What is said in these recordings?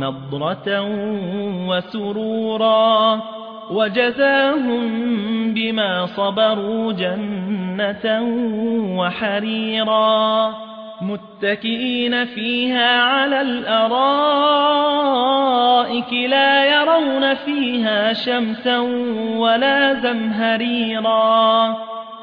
نضرة وسرورا وجزاهم بما صبروا جنة وحريرا متكئين فيها على الأرائك لا يرون فيها شمسا ولا زمهريرا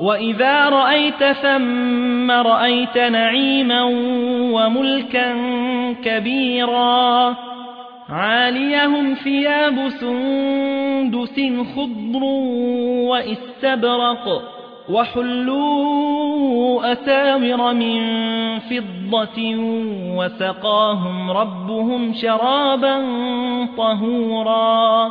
وإذا رأيت ثم رأيت نعيما وملكا كبيرا عاليهم ثياب سندس خضر واستبرق وحلوا أساور من فضة وسقاهم ربهم شرابا طهورا